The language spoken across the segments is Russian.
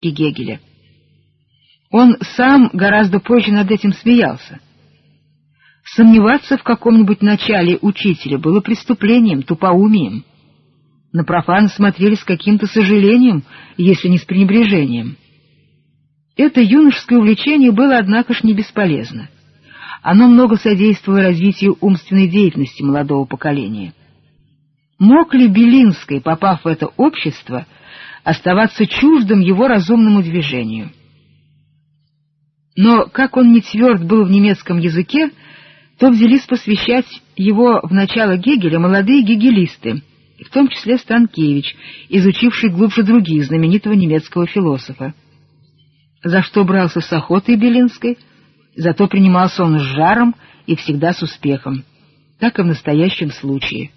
и Гегеля. Он сам гораздо позже над этим смеялся. Сомневаться в каком-нибудь начале учителя было преступлением, тупоумием. На профана смотрели с каким-то сожалением, если не с пренебрежением. Это юношеское увлечение было, однако ж, не бесполезно. Оно много содействовало развитию умственной деятельности молодого поколения. Мог ли Белинский, попав в это общество, оставаться чуждым его разумному движению? Но как он не тверд был в немецком языке, то взялись посвящать его в начало Гегеля молодые гегелисты, в том числе Станкевич, изучивший глубже других знаменитого немецкого философа. За что брался с охотой Белинской, зато принимался он с жаром и всегда с успехом, так и в настоящем случае.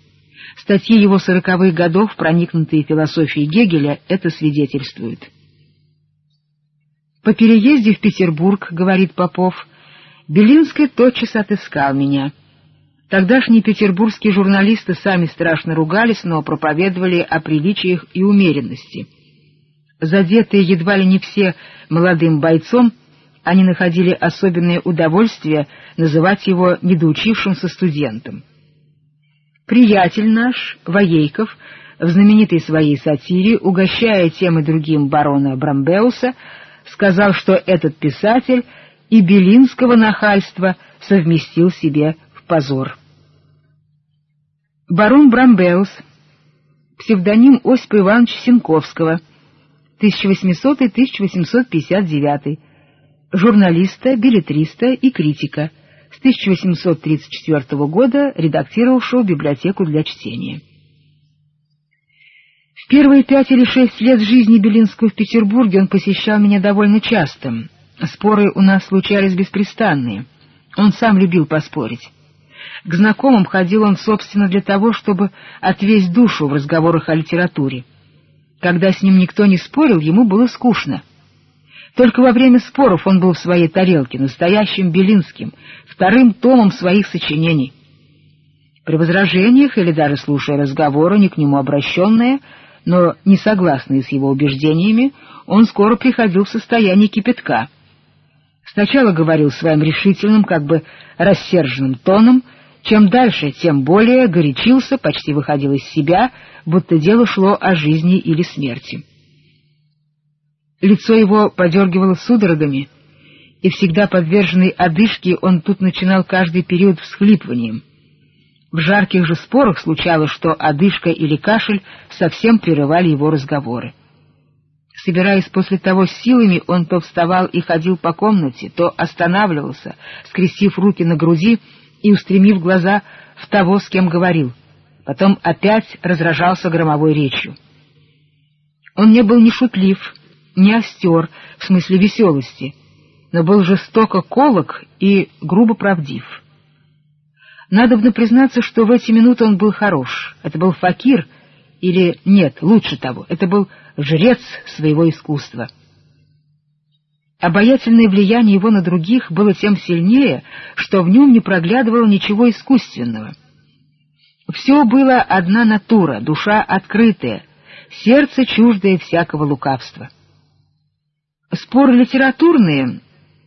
Статьи его сороковых годов, проникнутые философией Гегеля, это свидетельствуют. По переезде в Петербург, говорит Попов, Белинский тотчас отыскал меня. Тогдашние петербургские журналисты сами страшно ругались, но проповедовали о приличиях и умеренности. Задетые едва ли не все молодым бойцом, они находили особенное удовольствие называть его недоучившимся студентом. Приятель наш, Воейков, в знаменитой своей сатире, угощая тем и другим барона Брамбеуса, сказал, что этот писатель и белинского нахальства совместил себе в позор. Барон Брамбеус, псевдоним Осипа Ивановича Сенковского, 1800-1859, журналиста, билетриста и критика, 1834 года редактировавшего библиотеку для чтения. В первые пять или шесть лет жизни Белинского в Петербурге он посещал меня довольно часто. Споры у нас случались беспрестанные. Он сам любил поспорить. К знакомым ходил он, собственно, для того, чтобы отвесть душу в разговорах о литературе. Когда с ним никто не спорил, ему было скучно. Только во время споров он был в своей тарелке, настоящим Белинским, вторым томом своих сочинений. При возражениях или даже слушая разговоры, не к нему обращенные, но не согласные с его убеждениями, он скоро приходил в состояние кипятка. Сначала говорил своим решительным, как бы рассерженным тоном, чем дальше, тем более горячился, почти выходил из себя, будто дело шло о жизни или смерти. Лицо его подергивало судорогами, и всегда подверженный одышке он тут начинал каждый период всхлипыванием. В жарких же спорах случалось, что одышка или кашель совсем прерывали его разговоры. Собираясь после того силами, он то вставал и ходил по комнате, то останавливался, скрестив руки на груди и устремив глаза в того, с кем говорил. Потом опять разражался громовой речью. Он не был ни шутлив, ни остер, в смысле веселости, но был жестоко колок и грубо правдив. Надобно признаться, что в эти минуты он был хорош. Это был факир, или нет, лучше того, это был жрец своего искусства. Обаятельное влияние его на других было тем сильнее, что в нем не проглядывало ничего искусственного. Все было одна натура, душа открытая, сердце чуждое всякого лукавства. Споры литературные,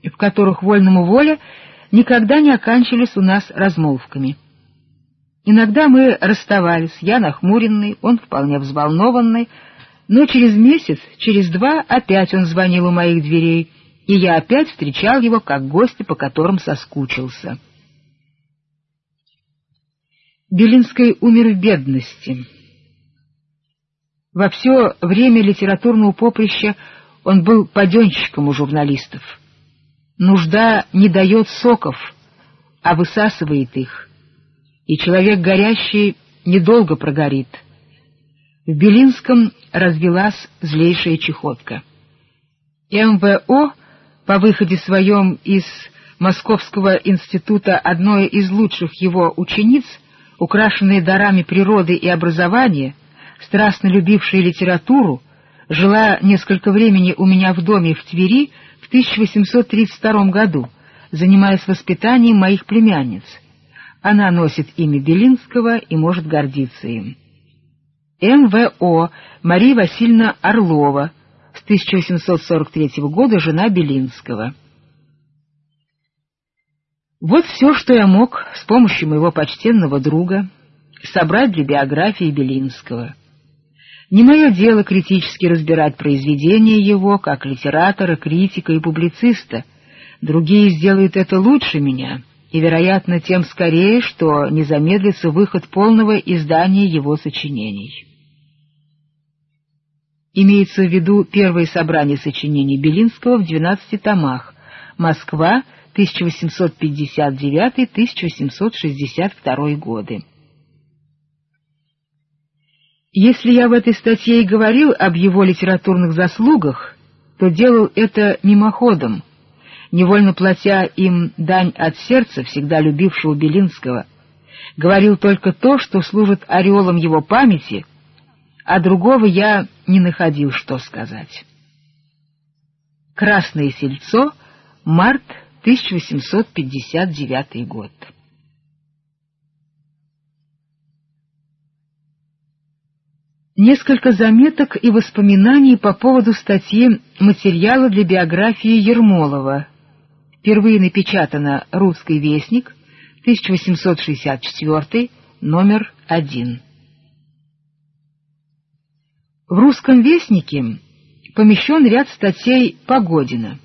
в которых вольному воля, никогда не оканчивались у нас размолвками. Иногда мы расставались, я нахмуренный, он вполне взволнованный, но через месяц, через два опять он звонил у моих дверей, и я опять встречал его как гостя, по которым соскучился. Белинский умер в бедности. Во все время литературного поприща он был паденщиком у журналистов. Нужда не дает соков, а высасывает их, и человек горящий недолго прогорит. В Белинском развелась злейшая чехотка. МВО по выходе своем из Московского института одной из лучших его учениц, украшенной дарами природы и образования, страстно любившей литературу, жила несколько времени у меня в доме в Твери в 1832 году, занимаясь воспитанием моих племянниц. Она носит имя Белинского и может гордиться им. МВО Мария Васильевна Орлова, с 1843 года жена Белинского. Вот все, что я мог с помощью моего почтенного друга собрать для биографии Белинского. Не мое дело критически разбирать произведения его, как литератора, критика и публициста. Другие сделают это лучше меня, и, вероятно, тем скорее, что не замедлится выход полного издания его сочинений. Имеется в виду первое собрание сочинений Белинского в 12 томах. Москва, 1859-1862 годы. Если я в этой статье и говорил об его литературных заслугах, то делал это мимоходом, невольно платя им дань от сердца, всегда любившего Белинского, говорил только то, что служит ореолом его памяти, а другого я не находил, что сказать. Красное сельцо, март 1859 год. Несколько заметок и воспоминаний по поводу статьи «Материалы для биографии Ермолова». Впервые напечатано «Русский вестник», 1864, номер 1. В «Русском вестнике» помещен ряд статей Погодина,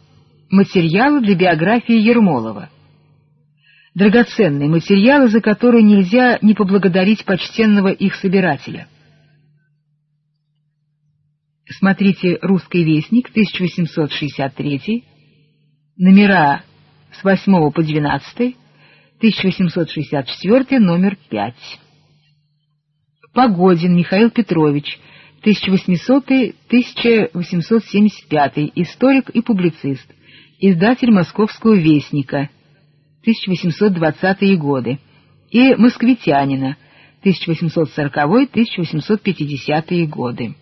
материалы для биографии Ермолова. Драгоценные материалы, за которые нельзя не поблагодарить почтенного их собирателя. Смотрите «Русский вестник», 1863, номера с 8 по 12, 1864, номер 5. Погодин Михаил Петрович, 1800-1875, историк и публицист, издатель Московского вестника, 1820-е годы, и москвитянина, 1840-1850-е годы.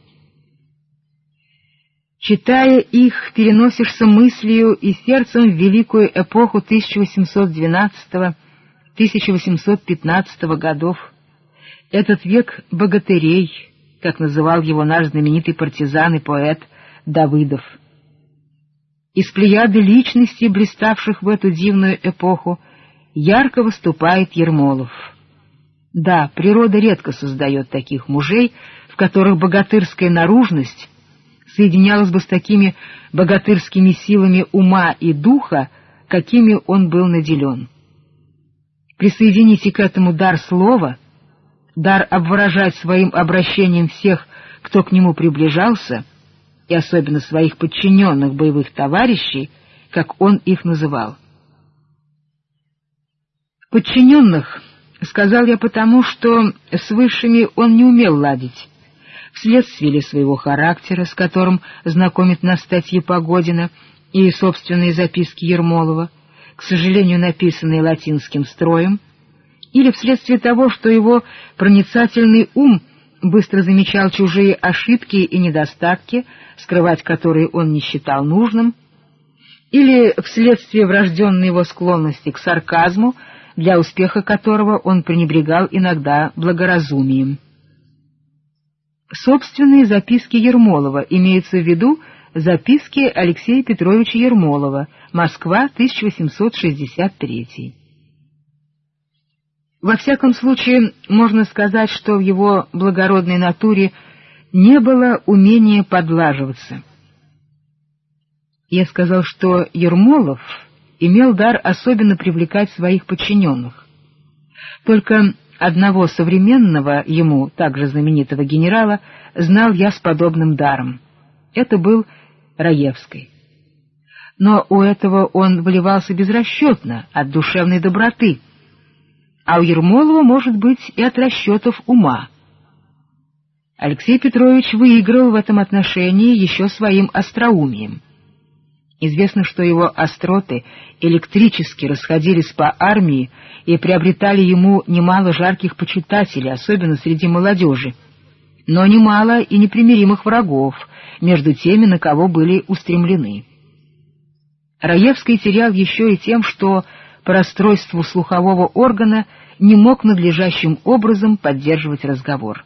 Читая их, переносишься мыслью и сердцем в великую эпоху 1812-1815 годов. Этот век богатырей, как называл его наш знаменитый партизан и поэт Давыдов. Из плеяды личностей, блиставших в эту дивную эпоху, ярко выступает Ермолов. Да, природа редко создает таких мужей, в которых богатырская наружность соединялось бы с такими богатырскими силами ума и духа, какими он был наделен. Присоедините к этому дар слова, дар обворожать своим обращением всех, кто к нему приближался, и особенно своих подчиненных боевых товарищей, как он их называл. Подчиненных, сказал я потому, что с высшими он не умел ладить, вследствие ли своего характера, с которым знакомит нас статьи Погодина и собственные записки Ермолова, к сожалению, написанные латинским строем, или вследствие того, что его проницательный ум быстро замечал чужие ошибки и недостатки, скрывать которые он не считал нужным, или вследствие врожденной его склонности к сарказму, для успеха которого он пренебрегал иногда благоразумием. Собственные записки Ермолова, имеются в виду записки Алексея Петровича Ермолова, Москва, 1863. Во всяком случае, можно сказать, что в его благородной натуре не было умения подлаживаться. Я сказал, что Ермолов имел дар особенно привлекать своих подчиненных. Только Одного современного ему, также знаменитого генерала, знал я с подобным даром. Это был Раевский. Но у этого он вливался безрасчетно, от душевной доброты, а у Ермолова, может быть, и от расчетов ума. Алексей Петрович выиграл в этом отношении еще своим остроумием. Известно, что его остроты электрически расходились по армии и приобретали ему немало жарких почитателей, особенно среди молодежи, но немало и непримиримых врагов между теми, на кого были устремлены. Раевский терял еще и тем, что по расстройству слухового органа не мог надлежащим образом поддерживать разговор.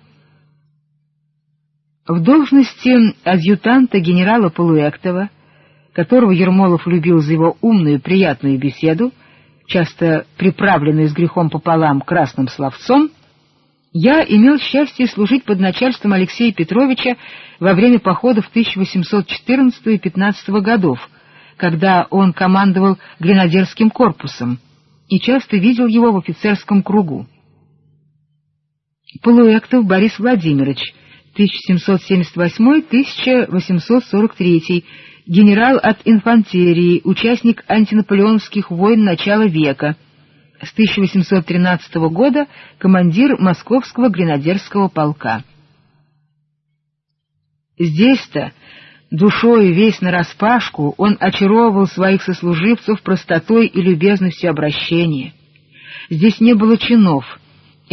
В должности адъютанта генерала Полуэктова, которого Ермолов любил за его умную приятную беседу, часто приправленную с грехом пополам красным словцом, я имел счастье служить под начальством Алексея Петровича во время походов 1814 и 15 годов, когда он командовал гренадерским корпусом, и часто видел его в офицерском кругу. Полуэктов Борис Владимирович, 1778-1843, генерал от инфантерии, участник антинаполеоновских войн начала века, с 1813 года командир Московского гренадерского полка. Здесь-то, душою весь нараспашку, он очаровывал своих сослуживцев простотой и любезностью обращения. Здесь не было чинов —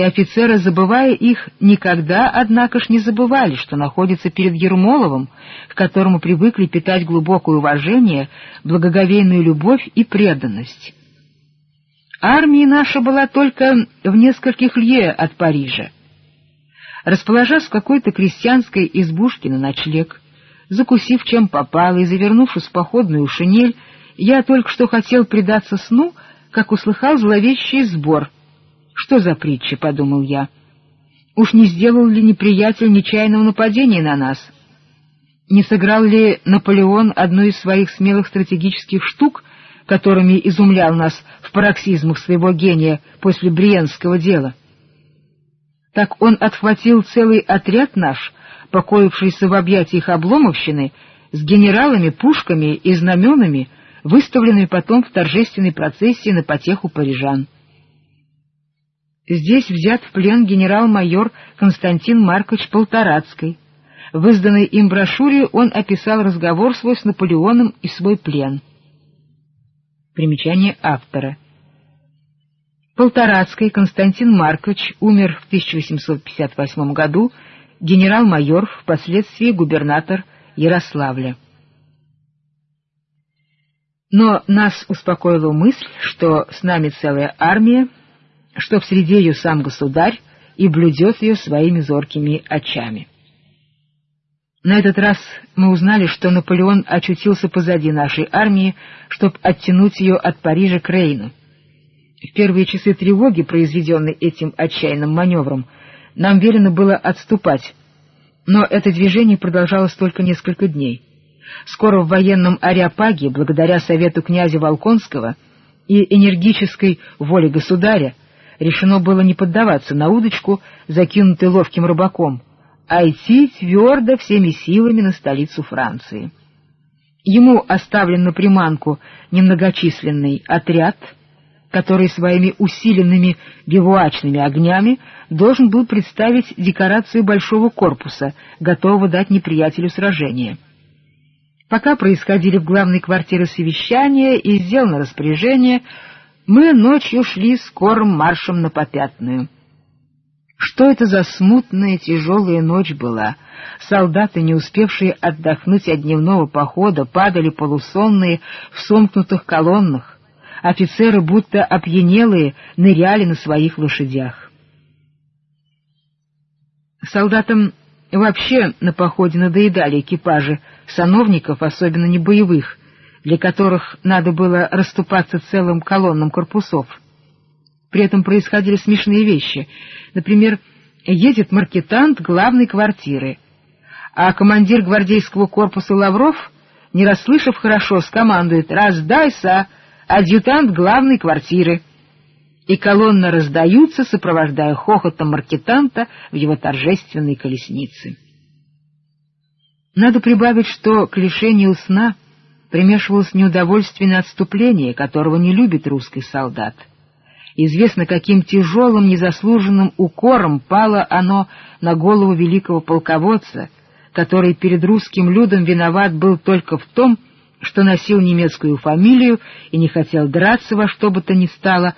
и офицеры, забывая их, никогда, однако ж, не забывали, что находятся перед Ермоловым, к которому привыкли питать глубокое уважение, благоговейную любовь и преданность. Армия наша была только в нескольких лье от Парижа. Расположась в какой-то крестьянской избушке на ночлег, закусив чем попало и завернувшись в походную шинель, я только что хотел предаться сну, как услыхал зловещий сбор — что за притча, — подумал я. Уж не сделал ли неприятель нечаянного нападения на нас? Не сыграл ли Наполеон одну из своих смелых стратегических штук, которыми изумлял нас в пароксизмах своего гения после Бриенского дела? Так он отхватил целый отряд наш, покоившийся в объятиях обломовщины, с генералами, пушками и знаменами, выставленными потом в торжественной процессии на потеху парижан. Здесь взят в плен генерал-майор Константин Маркович Полторацкий. В изданной им брошюре он описал разговор свой с Наполеоном и свой плен. Примечание автора. Полторацкий Константин Маркович умер в 1858 году, генерал-майор, впоследствии губернатор Ярославля. Но нас успокоила мысль, что с нами целая армия, что в среде ее сам государь и блюдет ее своими зоркими очами. На этот раз мы узнали, что Наполеон очутился позади нашей армии, чтобы оттянуть ее от Парижа к Рейну. В первые часы тревоги, произведенной этим отчаянным маневром, нам велено было отступать, но это движение продолжалось только несколько дней. Скоро в военном Ариапаге, благодаря совету князя Волконского и энергической воле государя, решено было не поддаваться на удочку, закинутой ловким рыбаком, а идти твердо всеми силами на столицу Франции. Ему оставлен на приманку немногочисленный отряд, который своими усиленными бивуачными огнями должен был представить декорацию большого корпуса, готового дать неприятелю сражение. Пока происходили в главной квартире совещания и сделано распоряжение, мы ночью шли скорым маршем на попятную. Что это за смутная тяжелая ночь была? Солдаты, не успевшие отдохнуть от дневного похода, падали полусонные в сомкнутых колоннах. Офицеры, будто опьянелые, ныряли на своих лошадях. Солдатам вообще на походе надоедали экипажи, сановников, особенно не боевых, для которых надо было расступаться целым колоннам корпусов. При этом происходили смешные вещи. Например, едет маркетант главной квартиры, а командир гвардейского корпуса Лавров, не расслышав хорошо, скомандует «Раздайся, адъютант главной квартиры!» И колонны раздаются, сопровождая хохотом маркетанта в его торжественной колеснице. Надо прибавить, что к лишению сна — примешивалось неудовольственное отступление, которого не любит русский солдат. Известно, каким тяжелым, незаслуженным укором пало оно на голову великого полководца, который перед русским людом виноват был только в том, что носил немецкую фамилию и не хотел драться во что бы то ни стало,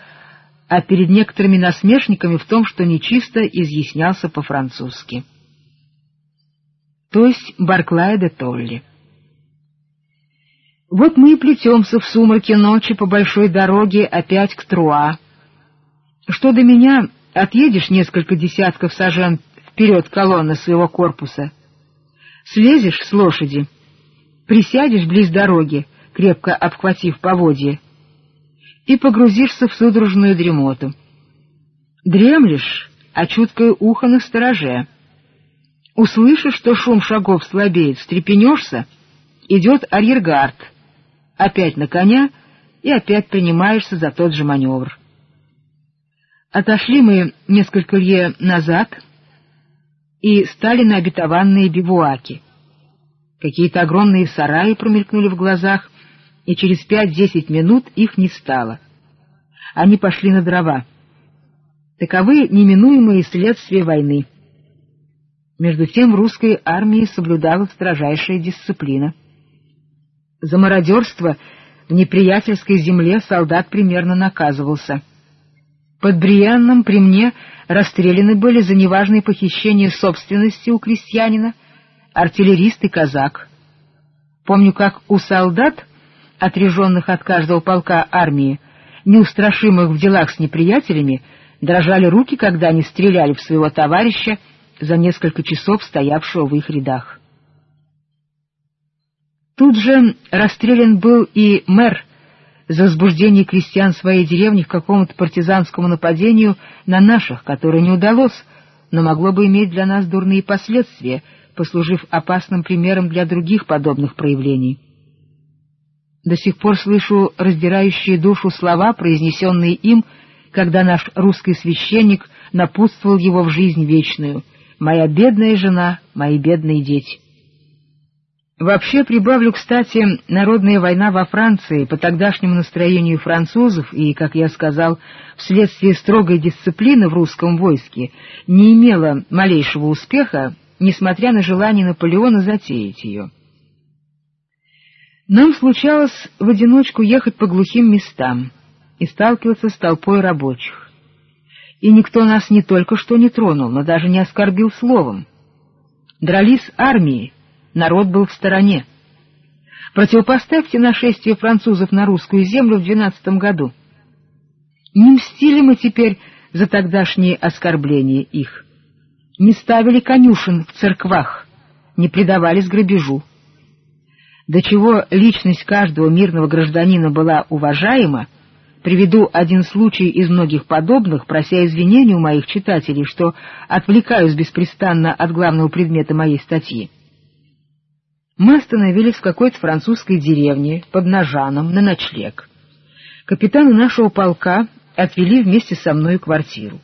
а перед некоторыми насмешниками в том, что нечисто изъяснялся по-французски. То есть Барклай де Толли. Вот мы и плетемся в сумраке ночи по большой дороге опять к Труа. Что до меня, отъедешь несколько десятков сажен вперед колонны своего корпуса, Слезешь с лошади, присядешь близ дороги, крепко обхватив поводье, и погрузишься в судорожную дремоту. Дремлешь, а чуткое ухо на стороже. Услышишь, что шум шагов слабеет, встрепенешься, идет арьергард, опять на коня и опять принимаешься за тот же маневр. Отошли мы несколько лье назад и стали на обетованные бивуаки. Какие-то огромные сараи промелькнули в глазах, и через пять-десять минут их не стало. Они пошли на дрова. Таковы неминуемые следствия войны. Между тем в русской армии соблюдалась строжайшая дисциплина. За мародерство в неприятельской земле солдат примерно наказывался. Под Бриенном при мне расстреляны были за неважное похищение собственности у крестьянина артиллерист и казак. Помню, как у солдат, отреженных от каждого полка армии, неустрашимых в делах с неприятелями, дрожали руки, когда они стреляли в своего товарища за несколько часов стоявшего в их рядах. Тут же расстрелян был и мэр за возбуждение крестьян своей деревни к какому-то партизанскому нападению на наших, которое не удалось, но могло бы иметь для нас дурные последствия, послужив опасным примером для других подобных проявлений. До сих пор слышу раздирающие душу слова, произнесенные им, когда наш русский священник напутствовал его в жизнь вечную «Моя бедная жена, мои бедные дети». Вообще прибавлю, кстати, народная война во Франции по тогдашнему настроению французов и, как я сказал, вследствие строгой дисциплины в русском войске не имела малейшего успеха, несмотря на желание Наполеона затеять ее. Нам случалось в одиночку ехать по глухим местам и сталкиваться с толпой рабочих. И никто нас не только что не тронул, но даже не оскорбил словом. Дрались армии, народ был в стороне. Противопоставьте нашествие французов на русскую землю в двенадцатом году. Не мстили мы теперь за тогдашние оскорбления их, не ставили конюшен в церквах, не предавались грабежу. До чего личность каждого мирного гражданина была уважаема, приведу один случай из многих подобных, прося извинения у моих читателей, что отвлекаюсь беспрестанно от главного предмета моей статьи. Мы остановились в какой-то французской деревне под Ножаном на ночлег. Капитана нашего полка отвели вместе со мной квартиру.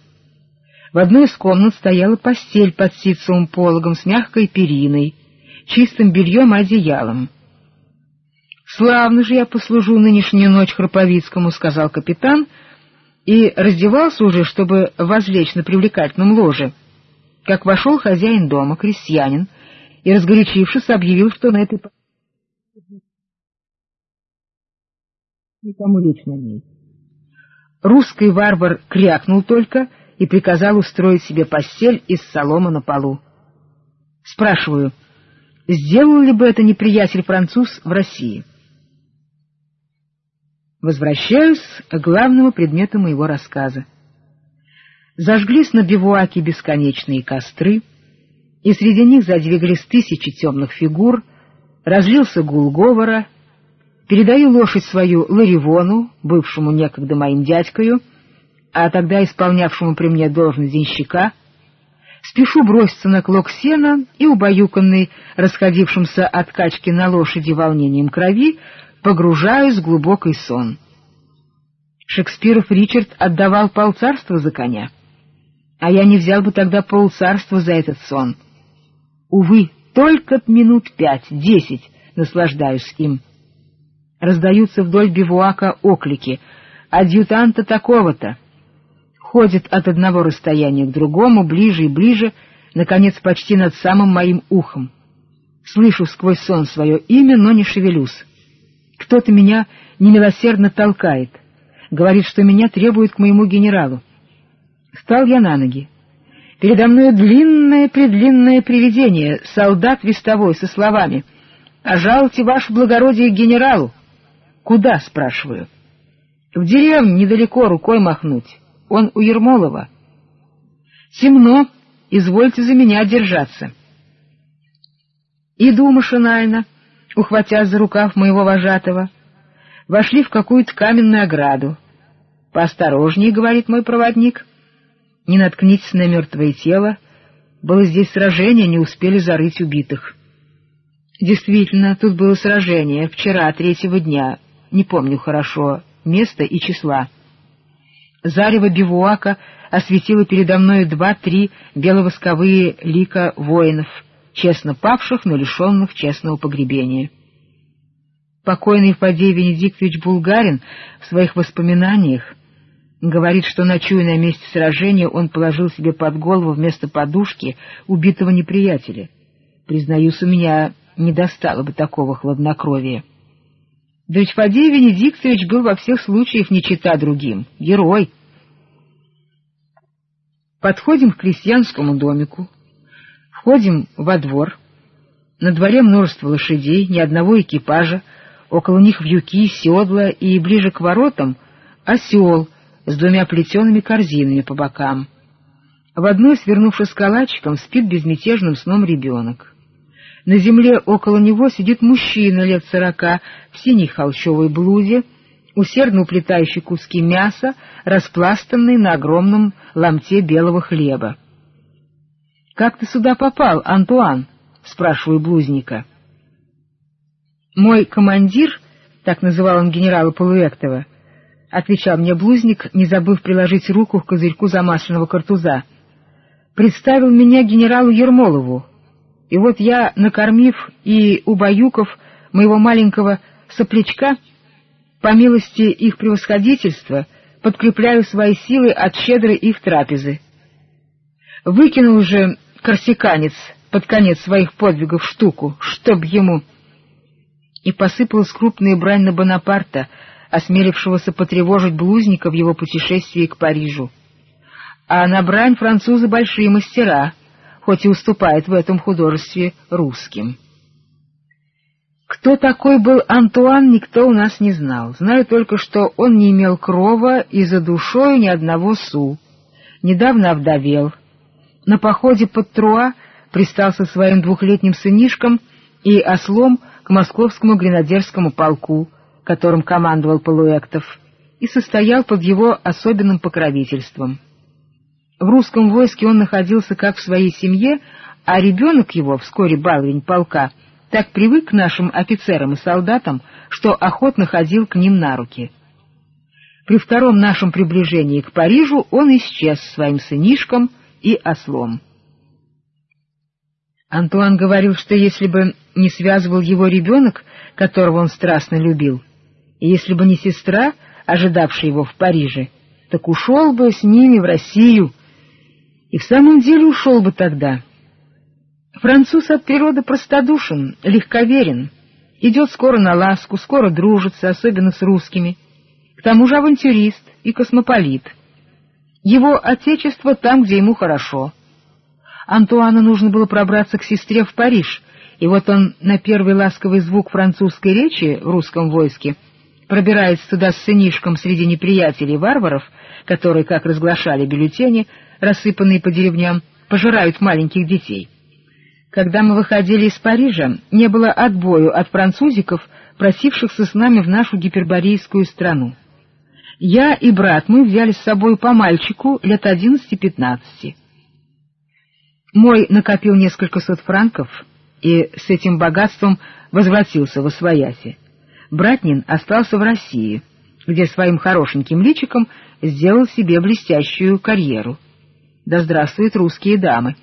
В одной из комнат стояла постель под ситцевым пологом с мягкой периной, чистым бельем и одеялом. «Славно же я послужу нынешнюю ночь Храповицкому», — сказал капитан, и раздевался уже, чтобы возлечь на привлекательном ложе. Как вошел хозяин дома, крестьянин, и, разгорячившись, объявил, что на этой никому лечь на ней. Русский варвар крякнул только и приказал устроить себе постель из соломы на полу. Спрашиваю, сделал ли бы это неприятель француз в России? Возвращаюсь к главному предмету моего рассказа. Зажглись на бивуаке бесконечные костры — и среди них задвигались тысячи темных фигур, разлился гул говора, передаю лошадь свою Ларивону, бывшему некогда моим дядькою, а тогда исполнявшему при мне должность денщика, спешу броситься на клок сена и, убаюканный расходившимся от качки на лошади волнением крови, погружаюсь в глубокий сон. Шекспиров Ричард отдавал полцарства за коня, а я не взял бы тогда полцарства за этот сон — Увы, только минут пять-десять наслаждаюсь им. Раздаются вдоль бивуака оклики «Адъютанта такого-то!» Ходит от одного расстояния к другому, ближе и ближе, наконец, почти над самым моим ухом. Слышу сквозь сон свое имя, но не шевелюсь. Кто-то меня немилосердно толкает, говорит, что меня требуют к моему генералу. Встал я на ноги. Передо мной длинное-предлинное привидение, солдат вестовой, со словами «Пожалуйте, ваше благородие, генералу». «Куда?» — спрашиваю. «В деревню недалеко рукой махнуть. Он у Ермолова». «Темно, извольте за меня держаться». Иду машинально, ухватясь за рукав моего вожатого. Вошли в какую-то каменную ограду. «Поосторожнее», — говорит мой проводник, — «не наткнитесь на мертвое тело. Было здесь сражение, не успели зарыть убитых». Действительно, тут было сражение, вчера, третьего дня, не помню хорошо, места и числа. Зарево бивуака осветило передо мною два-три беловосковые лика воинов, честно павших, но лишенных честного погребения. Покойный Фадей Венедиктович Булгарин в своих воспоминаниях говорит, что, ночуя на месте сражения, он положил себе под голову вместо подушки убитого неприятеля. Признаюсь, у меня не достало бы такого хладнокровия. Да ведь Фадей Венедиктович был во всех случаях не чита другим, герой. Подходим к крестьянскому домику, входим во двор. На дворе множество лошадей, ни одного экипажа, около них вьюки, седла и ближе к воротам осел с двумя плетеными корзинами по бокам. В одной, свернувшись калачиком, спит безмятежным сном ребенок. На земле около него сидит мужчина лет сорока в синей холщовой блузе, усердно уплетающий куски мяса, распластанные на огромном ломте белого хлеба. — Как ты сюда попал, Антуан? — спрашиваю блузника. Мой командир, так называл он генерала Полуэктова, — отвечал мне блузник, не забыв приложить руку к козырьку замасленного картуза, — представил меня генералу Ермолову, и вот я, накормив и убаюков моего маленького соплячка, по милости их превосходительства, подкрепляю свои силы от щедрой их трапезы. Выкинул уже корсиканец под конец своих подвигов штуку, чтоб ему... И посыпалась крупная брань на Бонапарта, осмелившегося потревожить блузника в его путешествии к Парижу. А на брань французы большие мастера, хоть и уступает в этом художестве русским. Кто такой был Антуан, никто у нас не знал. Знаю только, что он не имел крова и за душою ни одного су. Недавно овдовел. На походе под Труа пристал со своим двухлетним сынишком и ослом к московскому гренадерскому полку, которым командовал Полуэктов, и состоял под его особенным покровительством. В русском войске он находился как в своей семье, а ребенок его, вскоре баловень полка, так привык к нашим офицерам и солдатам, что охотно ходил к ним на руки. При втором нашем приближении к Парижу он исчез своим сынишком и ослом. Антуан говорил, что если бы не связывал его ребенок, которого он страстно любил, и если бы не сестра, ожидавшая его в Париже, так ушел бы с ними в Россию, и в самом деле ушел бы тогда. Француз от природы простодушен, легковерен, идет скоро на ласку, скоро дружится, особенно с русскими. К тому же авантюрист и космополит. Его отечество там, где ему хорошо. Антуану нужно было пробраться к сестре в Париж, и вот он на первый ласковый звук французской речи в русском войске пробирается туда с сынишком среди неприятелей-варваров, которые, как разглашали бюллетени, рассыпанные по деревням, пожирают маленьких детей. Когда мы выходили из Парижа, не было отбою от французиков, просившихся с нами в нашу гиперборейскую страну. Я и брат мы взяли с собой по мальчику лет одиннадцати-пятнадцати. Мой накопил несколько сот франков и с этим богатством возвратился во свояси. Братнин остался в России, где своим хорошеньким личиком сделал себе блестящую карьеру. Да здравствуют русские дамы!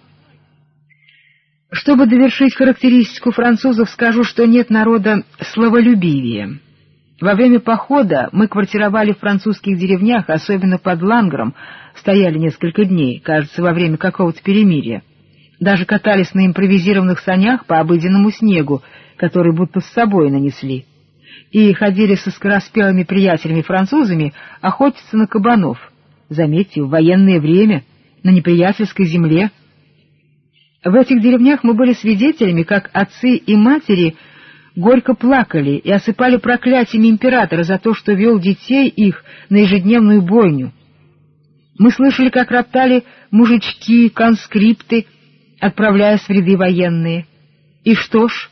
Чтобы довершить характеристику французов, скажу, что нет народа словолюбивее. Во время похода мы квартировали в французских деревнях, особенно под Лангром, стояли несколько дней, кажется, во время какого-то перемирия. Даже катались на импровизированных санях по обыденному снегу, который будто с собой нанесли. И ходили со скороспелыми приятелями-французами охотиться на кабанов. Заметьте, в военное время — на неприятельской земле. В этих деревнях мы были свидетелями, как отцы и матери горько плакали и осыпали проклятиями императора за то, что вел детей их на ежедневную бойню. Мы слышали, как роптали мужички, конскрипты, отправляясь в военные. И что ж,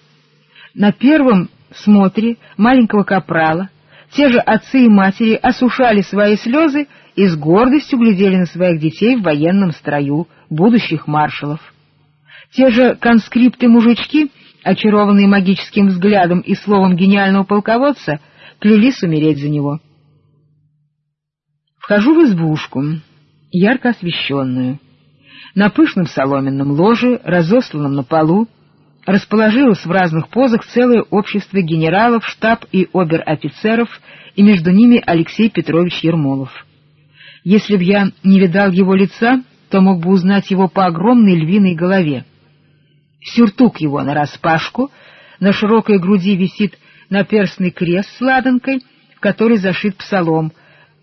на первом смотре маленького капрала те же отцы и матери осушали свои слезы и с гордостью глядели на своих детей в военном строю, будущих маршалов. Те же конскрипты-мужички, очарованные магическим взглядом и словом гениального полководца, клялись умереть за него. Вхожу в избушку, ярко освещенную. На пышном соломенном ложе, разосланном на полу, расположилось в разных позах целое общество генералов, штаб и обер-офицеров, и между ними Алексей Петрович Ермолов. Если б я не видал его лица, то мог бы узнать его по огромной львиной голове. Сюртук его нараспашку, на широкой груди висит наперстный крест с ладанкой, в который зашит псалом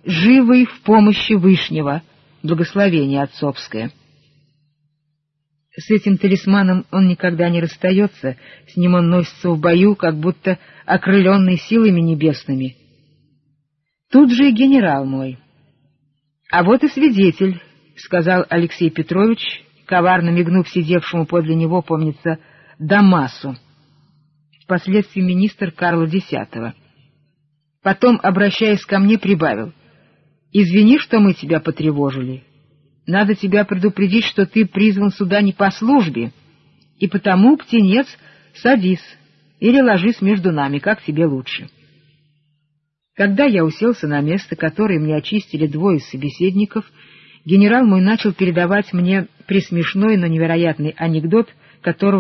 «Живый в помощи Вышнего», благословение отцовское. С этим талисманом он никогда не расстается, с ним он носится в бою, как будто окрыленный силами небесными. Тут же и генерал мой. — А вот и свидетель, — сказал Алексей Петрович, коварно мигнув сидевшему подле него, помнится, Дамасу, впоследствии министр Карла X. Потом, обращаясь ко мне, прибавил, — Извини, что мы тебя потревожили. Надо тебя предупредить, что ты призван сюда не по службе, и потому, птенец, садись или ложись между нами, как тебе лучше. Когда я уселся на место, которое мне очистили двое собеседников, генерал мой начал передавать мне присмешной, но невероятный анекдот, которого